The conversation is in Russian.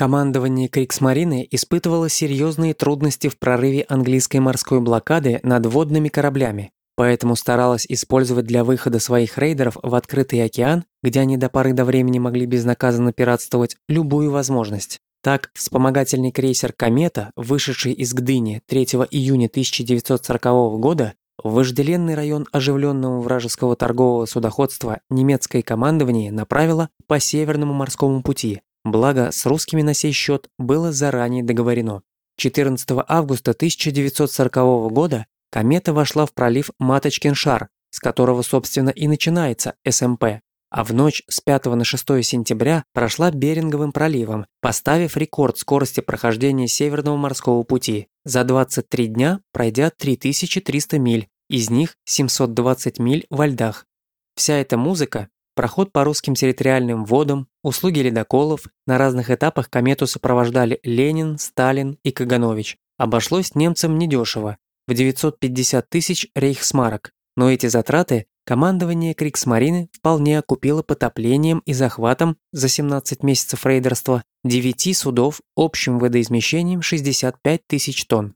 Командование Криксмарины испытывало серьезные трудности в прорыве английской морской блокады над водными кораблями, поэтому старалась использовать для выхода своих рейдеров в открытый океан, где они до поры до времени могли безнаказанно пиратствовать, любую возможность. Так, вспомогательный крейсер «Комета», вышедший из Гдыни 3 июня 1940 года, в вожделенный район оживленного вражеского торгового судоходства немецкое командование направило по Северному морскому пути, Благо, с русскими на сей счет было заранее договорено. 14 августа 1940 года комета вошла в пролив Маточкин шар, с которого, собственно, и начинается СМП, а в ночь с 5 на 6 сентября прошла Беринговым проливом, поставив рекорд скорости прохождения Северного морского пути, за 23 дня пройдя 3300 миль, из них 720 миль во льдах. Вся эта музыка проход по русским территориальным водам, услуги ледоколов, на разных этапах комету сопровождали Ленин, Сталин и Каганович. Обошлось немцам недешево, в 950 тысяч рейхсмарок, но эти затраты командование Криксмарины вполне окупило потоплением и захватом за 17 месяцев рейдерства 9 судов общим водоизмещением 65 тысяч тонн.